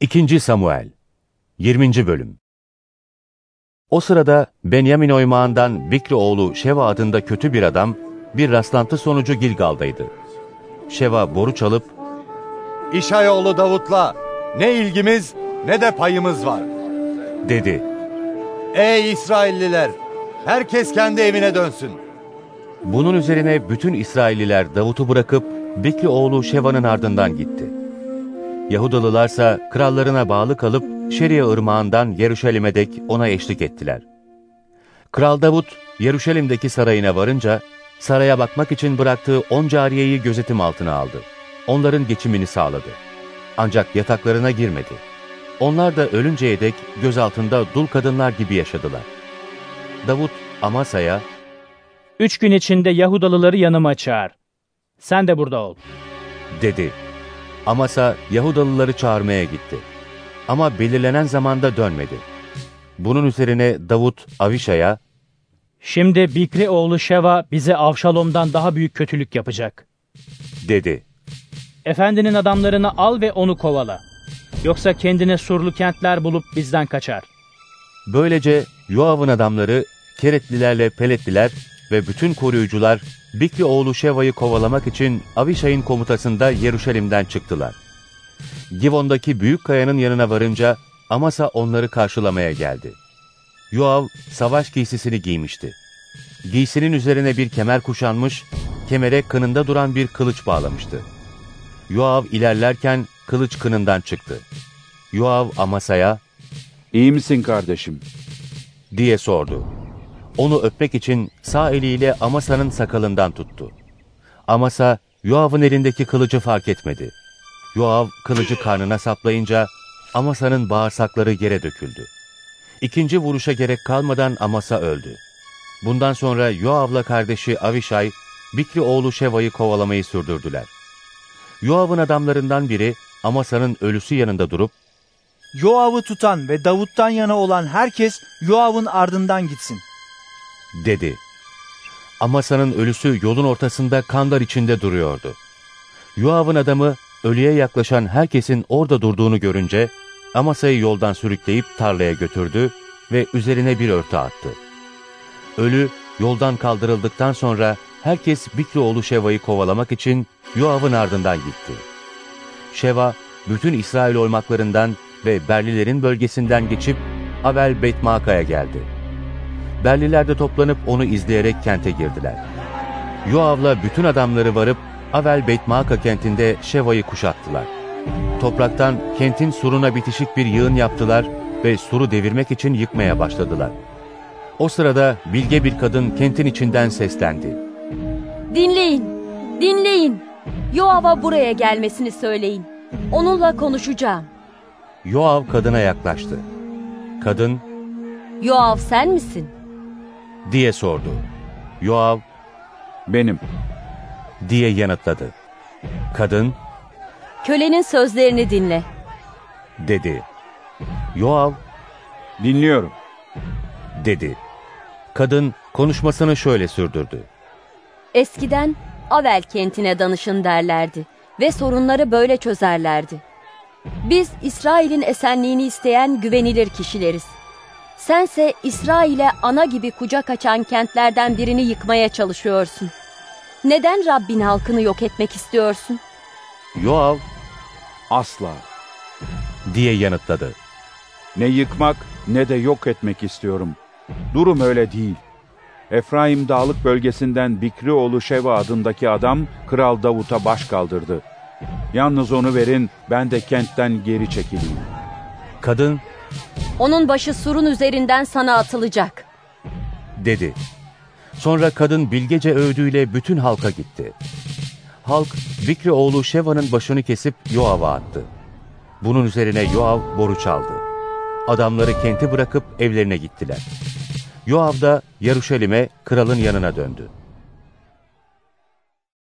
2. Samuel 20. Bölüm O sırada Benyamin oymağından Bikri oğlu Şeva adında kötü bir adam bir rastlantı sonucu Gilgal'daydı. Şeva boru çalıp İşayoğlu Davut'la ne ilgimiz ne de payımız var. dedi. Ey İsrailliler! Herkes kendi evine dönsün. Bunun üzerine bütün İsrailliler Davut'u bırakıp Bikri oğlu Şeva'nın ardından gitti. Yahudalılarsa krallarına bağlı kalıp Şeria ırmağından Yeruşalim'e dek ona eşlik ettiler. Kral Davut, Yeruşalim'deki sarayına varınca, saraya bakmak için bıraktığı on cariyeyi gözetim altına aldı. Onların geçimini sağladı. Ancak yataklarına girmedi. Onlar da ölünceye dek göz altında dul kadınlar gibi yaşadılar. Davut, Amasa'ya, Üç gün içinde Yahudalıları yanıma çağır. Sen de burada ol. dedi. Amasa Yahudalıları çağırmaya gitti. Ama belirlenen zamanda dönmedi. Bunun üzerine Davut Avişa'ya Şimdi Bikri oğlu Şeva bize Avşalom'dan daha büyük kötülük yapacak. dedi. Efendinin adamlarını al ve onu kovala. Yoksa kendine surlu kentler bulup bizden kaçar. Böylece Yoav'ın adamları Keretlilerle Peletliler ve bütün koruyucular Bikri oğlu Şeva'yı kovalamak için Avişay'ın komutasında Yeruşalim'den çıktılar. Givon'daki büyük kayanın yanına varınca Amasa onları karşılamaya geldi. Yoav savaş giysisini giymişti. Giysinin üzerine bir kemer kuşanmış, kemere kınında duran bir kılıç bağlamıştı. Yoav ilerlerken kılıç kınından çıktı. Yoav Amasa'ya İyi misin kardeşim? diye sordu. Onu öpmek için sağ eliyle Amasa'nın sakalından tuttu. Amasa, Yoav'ın elindeki kılıcı fark etmedi. Yoav kılıcı karnına saplayınca Amasa'nın bağırsakları yere döküldü. İkinci vuruşa gerek kalmadan Amasa öldü. Bundan sonra Yoav'la kardeşi Avişay, Bikri oğlu Şeva'yı kovalamayı sürdürdüler. Yoav'ın adamlarından biri Amasa'nın ölüsü yanında durup, Yoav'ı tutan ve Davut'tan yana olan herkes Yoav'ın ardından gitsin. Dedi. Amasa'nın ölüsü yolun ortasında kanlar içinde duruyordu. Yoav'ın adamı ölüye yaklaşan herkesin orada durduğunu görünce Amasa'yı yoldan sürükleyip tarlaya götürdü ve üzerine bir örtü attı. Ölü yoldan kaldırıldıktan sonra herkes Bikri oğlu Şeva'yı kovalamak için Yoav'ın ardından gitti. Şeva bütün İsrail oymaklarından ve Berlilerin bölgesinden geçip Avel Betmaka'ya geldi. Berliler de toplanıp onu izleyerek kente girdiler. Yoav'la bütün adamları varıp Avel Betmaka kentinde Şeva'yı kuşattılar. Topraktan kentin suruna bitişik bir yığın yaptılar ve suru devirmek için yıkmaya başladılar. O sırada bilge bir kadın kentin içinden seslendi. Dinleyin, dinleyin. Yoav'a buraya gelmesini söyleyin. Onunla konuşacağım. Yoav kadına yaklaştı. Kadın Yoav sen misin? Diye sordu. Yoav Benim. diye yanıtladı. Kadın Kölenin sözlerini dinle. dedi. Yoav Dinliyorum. dedi. Kadın konuşmasını şöyle sürdürdü. Eskiden Avel kentine danışın derlerdi ve sorunları böyle çözerlerdi. Biz İsrail'in esenliğini isteyen güvenilir kişileriz. Sense İsrail'e ana gibi kucak açan kentlerden birini yıkmaya çalışıyorsun. Neden Rabbin halkını yok etmek istiyorsun? Yoav Asla. diye yanıtladı. Ne yıkmak ne de yok etmek istiyorum. Durum öyle değil. Efraim dağlık bölgesinden Bikrioğlu Şeva adındaki adam Kral Davut'a baş kaldırdı. Yalnız onu verin ben de kentten geri çekileyim. Kadın Onun başı surun üzerinden sana atılacak. dedi. Sonra kadın bilgece övdüğüyle bütün halka gitti. Halk Bikri oğlu Şeva'nın başını kesip Yoav'a attı. Bunun üzerine Yoav boru çaldı. Adamları kenti bırakıp evlerine gittiler. Yoav da Yaruşalim'e kralın yanına döndü.